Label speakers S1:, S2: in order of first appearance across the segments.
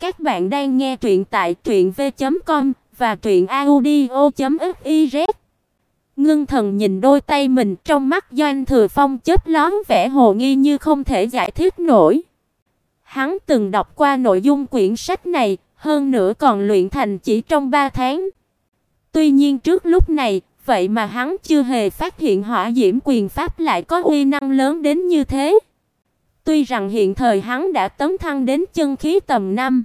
S1: Các bạn đang nghe truyện tại truyệnv.com và truyệnaudio.fiz. Ngưng Thần nhìn đôi tay mình, trong mắt Doanh Thừa Phong chớp lóe vẻ hồ nghi như không thể giải thích nổi. Hắn từng đọc qua nội dung quyển sách này, hơn nữa còn luyện thành chỉ trong 3 tháng. Tuy nhiên trước lúc này, vậy mà hắn chưa hề phát hiện Hỏa Diễm Quyền pháp lại có uy năng lớn đến như thế. Tuy rằng hiện thời hắn đã tấn thăng đến chân khí tầm 5,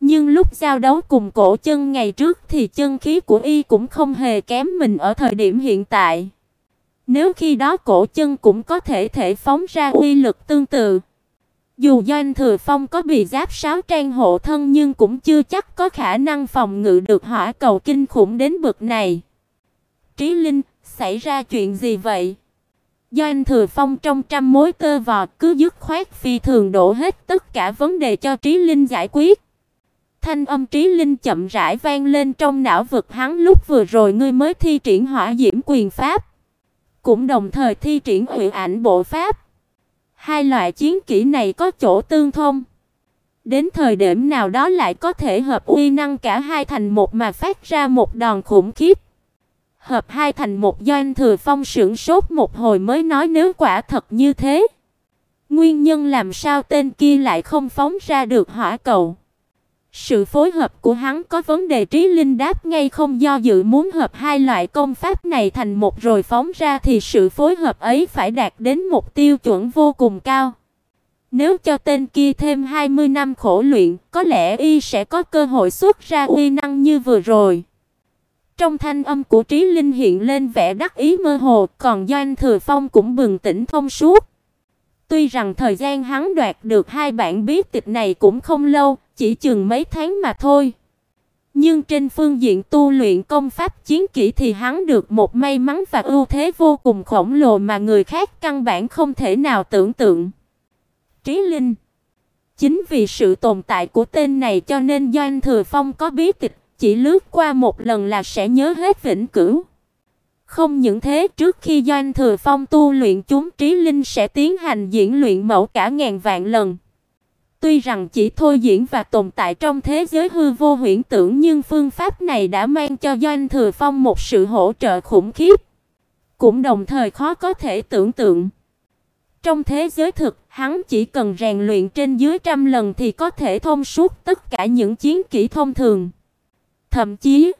S1: nhưng lúc giao đấu cùng cổ chân ngày trước thì chân khí của y cũng không hề kém mình ở thời điểm hiện tại. Nếu khi đó cổ chân cũng có thể thể phóng ra uy lực tương tự. Dù Doanh Thừa Phong có bị giáp sáo trang hộ thân nhưng cũng chưa chắc có khả năng phòng ngự được hỏa cầu kinh khủng đến bậc này. Trí Linh, xảy ra chuyện gì vậy? Doanh Thừa Phong trong trăm mối cơ vò cứ dứt khoát phi thường đổ hết tất cả vấn đề cho Trí Linh giải quyết. Thanh âm Trí Linh chậm rãi vang lên trong não vực hắn lúc vừa rồi ngươi mới thi triển Hỏa Diễm Quyền pháp, cũng đồng thời thi triển Hủy Ảnh Bộ pháp. Hai loại chiến kỹ này có chỗ tương thông. Đến thời điểm nào đó lại có thể hợp uy năng cả hai thành một mà phát ra một đòn khủng khiếp. Hợp hai thành một Doanh Thừa Phong sửng sốt một hồi mới nói nếu quả thật như thế, nguyên nhân làm sao tên kia lại không phóng ra được hỏa cầu? Sự phối hợp của hắn có vấn đề trí linh đáp ngay không do dự muốn hợp hai loại công pháp này thành một rồi phóng ra thì sự phối hợp ấy phải đạt đến một tiêu chuẩn vô cùng cao. Nếu cho tên kia thêm 20 năm khổ luyện, có lẽ y sẽ có cơ hội xuất ra uy năng như vừa rồi. Trong thanh âm của Trí Linh hiện lên vẻ đắc ý mơ hồ, còn Doanh Thừa Phong cũng bừng tỉnh thông suốt. Tuy rằng thời gian hắn đoạt được hai bản bí tịch này cũng không lâu, chỉ chừng mấy tháng mà thôi. Nhưng trên phương diện tu luyện công pháp chiến kỹ thì hắn được một may mắn và ưu thế vô cùng khổng lồ mà người khác căn bản không thể nào tưởng tượng. Trí Linh Chính vì sự tồn tại của tên này cho nên Doanh Thừa Phong có bí tịch, chỉ lướt qua một lần là sẽ nhớ hết vĩnh cửu. Không những thế, trước khi Doanh Thừa Phong tu luyện chúng trí linh sẽ tiến hành diễn luyện mẫu cả ngàn vạn lần. Tuy rằng chỉ thôi diễn và tồn tại trong thế giới hư vô huyễn tưởng nhưng phương pháp này đã mang cho Doanh Thừa Phong một sự hỗ trợ khủng khiếp, cũng đồng thời khó có thể tưởng tượng. Trong thế giới thực, hắn chỉ cần rèn luyện trên dưới trăm lần thì có thể thông suốt tất cả những chiến kỹ thông thường. Thậm chí,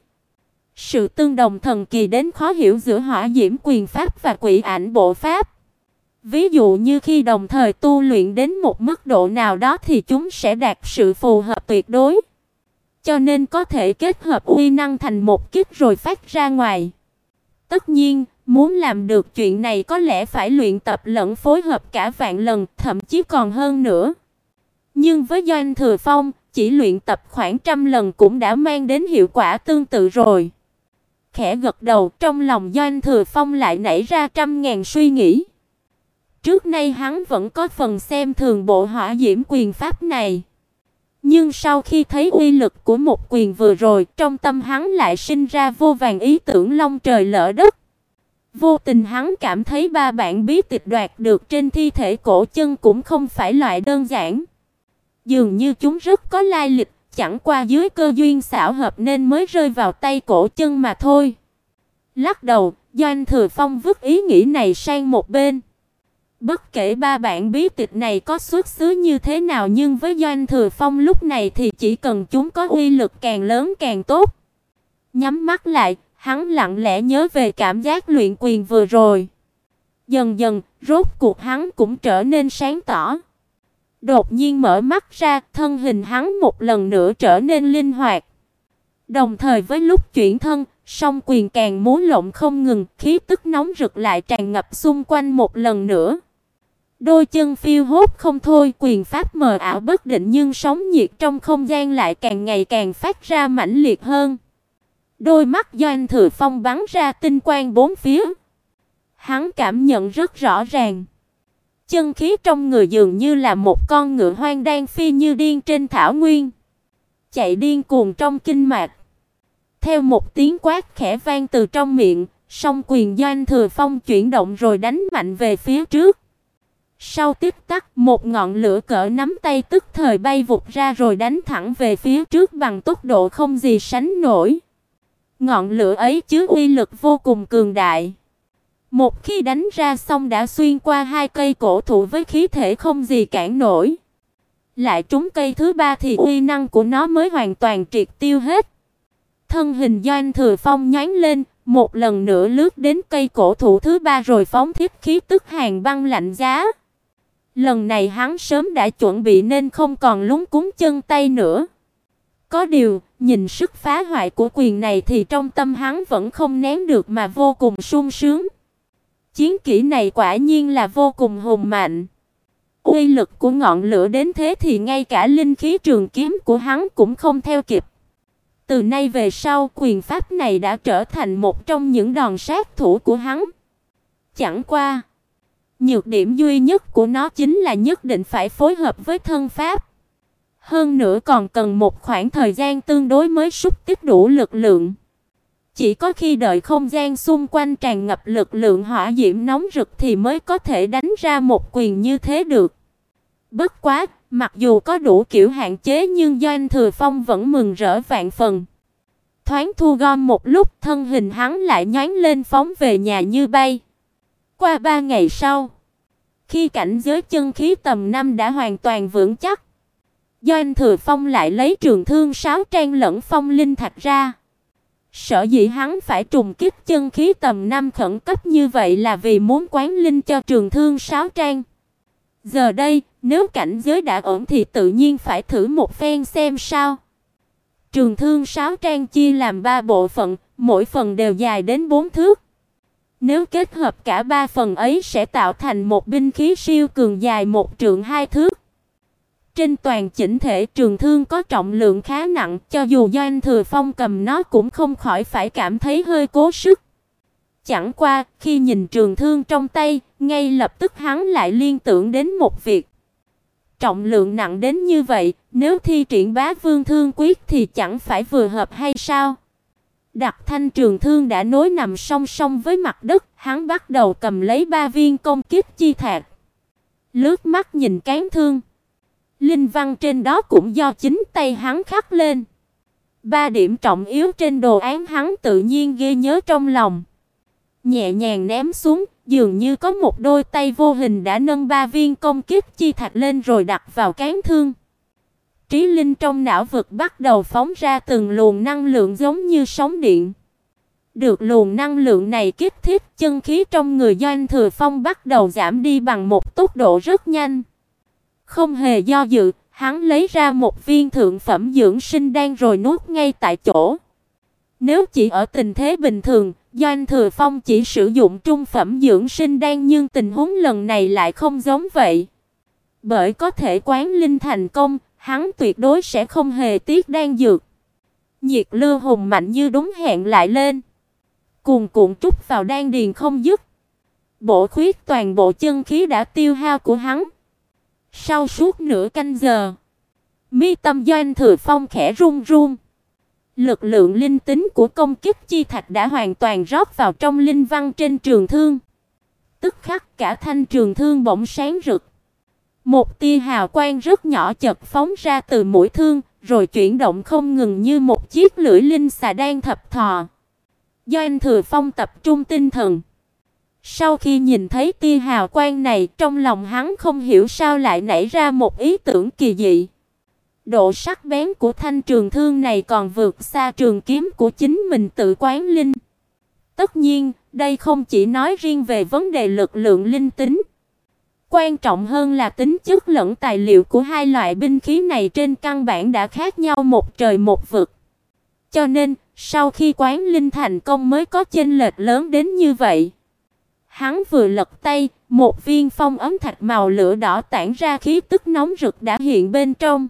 S1: sự tương đồng thần kỳ đến khó hiểu giữa Hỏa Diễm Quyền pháp và Quỷ Ảnh Bộ pháp. Ví dụ như khi đồng thời tu luyện đến một mức độ nào đó thì chúng sẽ đạt sự phù hợp tuyệt đối. Cho nên có thể kết hợp uy năng thành một kích rồi phát ra ngoài. Tất nhiên, muốn làm được chuyện này có lẽ phải luyện tập lẫn phối hợp cả vạn lần, thậm chí còn hơn nữa. Nhưng với Doanh Thừa Phong, chỉ luyện tập khoảng trăm lần cũng đã mang đến hiệu quả tương tự rồi. Khẽ gật đầu, trong lòng Doanh Thừa Phong lại nảy ra trăm ngàn suy nghĩ. Trước nay hắn vẫn có phần xem thường bộ hỏa diễm quyền pháp này. Nhưng sau khi thấy uy lực của một quyền vừa rồi, trong tâm hắn lại sinh ra vô vàng ý tưởng long trời lỡ đất. Vô tình hắn cảm thấy ba bản bí tịch đoạt được trên thi thể cổ chân cũng không phải loại đơn giản. Dường như chúng rất có lai lịch, chẳng qua dưới cơ duyên xảo hợp nên mới rơi vào tay cổ chân mà thôi. Lắc đầu, Doanh Thừa Phong vứt ý nghĩ này sang một bên. Bất kể ba bản bí tịch này có xuất xứ như thế nào nhưng với Doanh Thừa Phong lúc này thì chỉ cần chúng có uy lực càng lớn càng tốt. Nhắm mắt lại, hắn lặng lẽ nhớ về cảm giác luyện quyền vừa rồi. Dần dần, rốt cuộc hắn cũng trở nên sáng tỏ. Đột nhiên mở mắt ra, thân hình hắn một lần nữa trở nên linh hoạt. Đồng thời với lúc chuyển thân, song quyền càng múa lộn không ngừng, khí tức nóng rực lại tràn ngập xung quanh một lần nữa. Đôi chân phiêu hốt không thôi, quyền pháp mờ ảo bất định nhưng sóng nhiệt trong không gian lại càng ngày càng phát ra mãnh liệt hơn. Đôi mắt Doanh Thừa Phong bắn ra tinh quang bốn phía. Hắn cảm nhận rất rõ ràng. Chân khí trong người dường như là một con ngựa hoang đang phi như điên trên thảo nguyên, chạy điên cuồng trong kinh mạch. Theo một tiếng quát khẽ vang từ trong miệng, song quyền Doanh Thừa Phong chuyển động rồi đánh mạnh về phía trước. Sau tích tắc, một ngọn lửa cỡ nắm tay tức thời bay vụt ra rồi đánh thẳng về phía trước bằng tốc độ không gì sánh nổi. Ngọn lửa ấy chứa uy lực vô cùng cường đại. Một khi đánh ra xong đã xuyên qua hai cây cổ thụ với khí thể không gì cản nổi. Lại trúng cây thứ ba thì uy năng của nó mới hoàn toàn triệt tiêu hết. Thân hình Doanh Thừa Phong nhoáng lên, một lần nữa lướt đến cây cổ thụ thứ ba rồi phóng thiết khí tức hàng băng lạnh giá. Lần này hắn sớm đã chuẩn bị nên không còn lúng cúng chân tay nữa. Có điều, nhìn sức phá hoại của quyền này thì trong tâm hắn vẫn không nén được mà vô cùng sung sướng. Chiến kỹ này quả nhiên là vô cùng hùng mạnh. Uy lực của ngọn lửa đến thế thì ngay cả linh khí trường kiếm của hắn cũng không theo kịp. Từ nay về sau, quyền pháp này đã trở thành một trong những đòn sát thủ của hắn. Chẳng qua, nhược điểm duy nhất của nó chính là nhất định phải phối hợp với thân pháp. Hơn nữa còn cần một khoảng thời gian tương đối mới xúc tích đủ lực lượng. Chỉ có khi đợi không gian xung quanh tràn ngập lực lượng hỏa diễm nóng rực thì mới có thể đánh ra một quyền như thế được. Bất quá, mặc dù có đủ kiểu hạn chế nhưng Doanh Thừa Phong vẫn mừng rỡ vạn phần. Thoáng thu gom một lúc, thân hình hắn lại nhoáng lên phóng về nhà như bay. Qua ba ngày sau, khi cảnh giới chân khí tầm năm đã hoàn toàn vững chắc, Doanh Thừa Phong lại lấy trường thương sáo trang lẫn phong linh thạch ra. Sở dĩ hắn phải trùng kích chân khí tầm năm khẩn cấp như vậy là vì muốn quán linh cho trường thương sáo trang. Giờ đây, nếu cảnh giới đã ổn thì tự nhiên phải thử một phen xem sao. Trường thương sáo trang chia làm ba bộ phận, mỗi phần đều dài đến 4 thước. Nếu kết hợp cả ba phần ấy sẽ tạo thành một binh khí siêu cường dài một trượng hai thước. Trên toàn chỉnh thể trường thương có trọng lượng khá nặng, cho dù Doanh Thừa Phong cầm nó cũng không khỏi phải cảm thấy hơi cố sức. Chẳng qua, khi nhìn trường thương trong tay, ngay lập tức hắn lại liên tưởng đến một việc. Trọng lượng nặng đến như vậy, nếu thi triển bá vương thương quyết thì chẳng phải vừa hợp hay sao? Đặt thanh trường thương đã nối nằm song song với mặt đất, hắn bắt đầu cầm lấy ba viên công kiếp chi thạch. Lướt mắt nhìn cán thương. Linh văn trên đó cũng do chính tay hắn khắc lên. Ba điểm trọng yếu trên đồ án hắn tự nhiên ghi nhớ trong lòng. Nhẹ nhàng ném xuống, dường như có một đôi tay vô hình đã nâng ba viên công kiếp chi thạch lên rồi đặt vào cán thương. Trí linh trong não vực bắt đầu phóng ra từng luồng năng lượng giống như sóng điện. Được luồng năng lượng này kích thích, chân khí trong người Doanh Thừa Phong bắt đầu giảm đi bằng một tốc độ rất nhanh. Không hề do dự, hắn lấy ra một viên thượng phẩm dưỡng sinh đan rồi nuốt ngay tại chỗ. Nếu chỉ ở tình thế bình thường, Doanh Thừa Phong chỉ sử dụng trung phẩm dưỡng sinh đan nhưng tình huống lần này lại không giống vậy. Bởi có thể quán linh thành công, hắn tuyệt đối sẽ không hề tiếc đan dược. Nhiệt lưu hùng mạnh như đúng hẹn lại lên. Cuồn cuộn trút vào đan điền không dứt. Bổ khuyết toàn bộ chân khí đã tiêu hao của hắn. Sau suốt nửa canh giờ, mi tâm Doanh Thừa Phong khẽ run run. Lực lượng linh tính của công kích chi thạch đã hoàn toàn rót vào trong linh văn trên trường thương. Tức khắc cả thanh trường thương bỗng sáng rực. Một tia hào quang rất nhỏ chợt phóng ra từ mũi thương, rồi chuyển động không ngừng như một chiếc lưỡi linh xà đang thập thò. Do anh Thừa Phong tập trung tinh thần. Sau khi nhìn thấy tia hào quang này, trong lòng hắn không hiểu sao lại nảy ra một ý tưởng kỳ dị. Độ sắc bén của thanh trường thương này còn vượt xa trường kiếm của chính mình tự quán linh. Tất nhiên, đây không chỉ nói riêng về vấn đề lực lượng linh tính. Quan trọng hơn là tính chất lẫn tài liệu của hai loại binh khí này trên căn bản đã khác nhau một trời một vực. Cho nên, sau khi quán linh thành công mới có chênh lệch lớn đến như vậy. Hắn vừa lật tay, một viên phong ấm thạch màu lửa đỏ tản ra khí tức nóng rực đã hiện bên trong.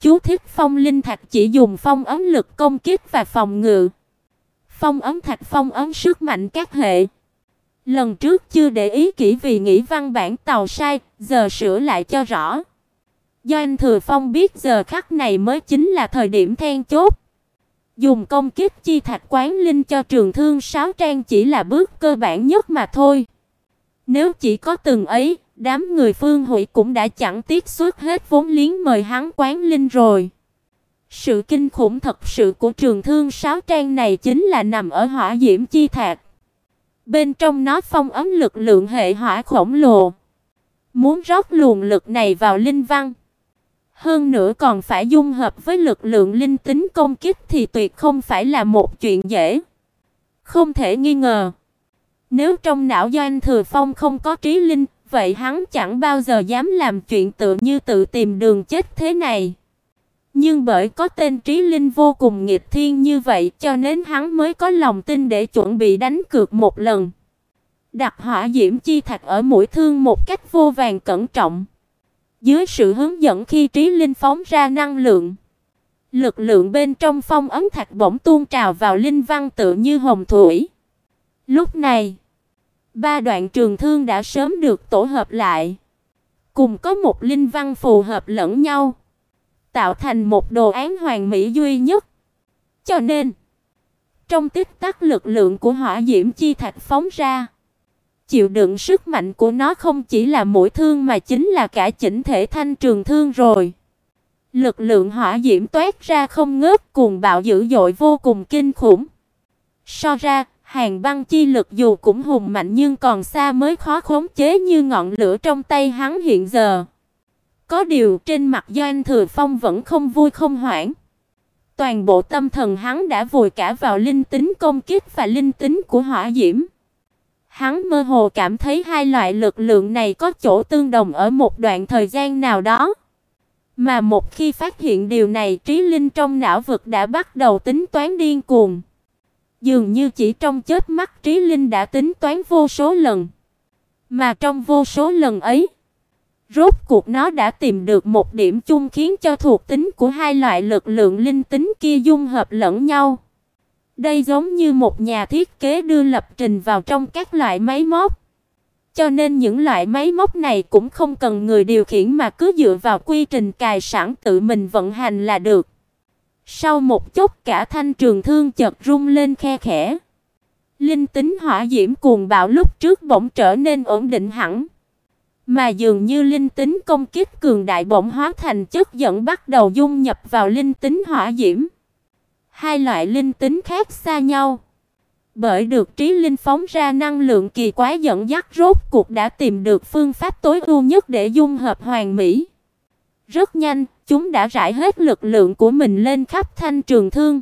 S1: Chú thích phong linh thạch chỉ dùng phong ấm lực công kích và phòng ngự. Phong ấm thạch phong ấm sức mạnh các hệ. Lần trước chưa để ý kỹ vì nghĩ văn bản tàu sai, giờ sửa lại cho rõ. Do anh Thừa Phong biết giờ khắc này mới chính là thời điểm then chốt. Dùng công kích chi thạch quán linh cho trường thương sáu trang chỉ là bước cơ bản nhất mà thôi. Nếu chỉ có từng ấy, Đám người Phương Hủy cũng đã chẳng tiếc xuất hết vốn liếng mời hắn quán linh rồi. Sự kinh khủng thật sự của trường thương sáu trang này chính là nằm ở hỏa diễm chi thạch. Bên trong nó phong ấm lực lượng hệ hỏa khổng lồ. Muốn rót luồng lực này vào linh văn, hơn nữa còn phải dung hợp với lực lượng linh tính công kích thì tuyệt không phải là một chuyện dễ. Không thể nghi ngờ, nếu trong não Doanh Thừa Phong không có trí linh, vậy hắn chẳng bao giờ dám làm chuyện tự như tự tìm đường chết thế này. Nhưng bởi có tên trí linh vô cùng nghịch thiên như vậy cho nên hắn mới có lòng tin để chuẩn bị đánh cược một lần. Đặt hỏa diễm chi thạch ở mũi thương một cách vô vàng cẩn trọng. Dưới sự hướng dẫn khi trí linh phóng ra năng lượng, lực lượng bên trong phong ấn thạch bỗng tuôn trào vào linh văn tự như hồng thủy. Lúc này, ba đoạn trường thương đã sớm được tổ hợp lại, cùng có một linh văn phù hợp lẫn nhau, tạo thành một đồ án hoàn mỹ duy nhất. Cho nên, trong tích tắc lực lượng của hỏa diễm chi thạch phóng ra, chịu đựng sức mạnh của nó không chỉ là mũi thương mà chính là cả chỉnh thể thanh trường thương rồi. Lực lượng hỏa diễm toát ra không ngớt, cuồng bạo dữ dội vô cùng kinh khủng. So ra, hàng băng chi lực dù cũng hùng mạnh nhưng còn xa mới khó khống chế như ngọn lửa trong tay hắn hiện giờ. Có điều trên mặt Doanh Thừa Phong vẫn không vui không hoảng. Toàn bộ tâm thần hắn đã vùi cả vào linh tính công kích và linh tính của hỏa diễm. Hắn mơ hồ cảm thấy hai loại lực lượng này có chỗ tương đồng ở một đoạn thời gian nào đó. Mà một khi phát hiện điều này, trí linh trong não vực đã bắt đầu tính toán điên cuồng. Dường như chỉ trong chớp mắt trí linh đã tính toán vô số lần. Mà trong vô số lần ấy, rốt cuộc nó đã tìm được một điểm chung khiến cho thuộc tính của hai loại lực lượng linh tính kia dung hợp lẫn nhau. Đây giống như một nhà thiết kế đưa lập trình vào trong các loại máy móc. Cho nên những loại máy móc này cũng không cần người điều khiển mà cứ dựa vào quy trình cài sẵn tự mình vận hành là được. Sau một chốc cả thanh trường thương chợt rung lên khe khẽ. Linh tính hỏa diễm cuồng bạo lúc trước bỗng trở nên ổn định hẳn. Mà dường như linh tính công kích cường đại bỗng hóa thành chất dẫn bắt đầu dung nhập vào linh tính hỏa diễm. Hai loại linh tính khác xa nhau. Bởi được trí linh phóng ra năng lượng kỳ quái dẫn dắt rốt cuộc đã tìm được phương pháp tối ưu nhất để dung hợp hoàn mỹ. Rất nhanh, chúng đã rải hết lực lượng của mình lên khắp thanh trường thương.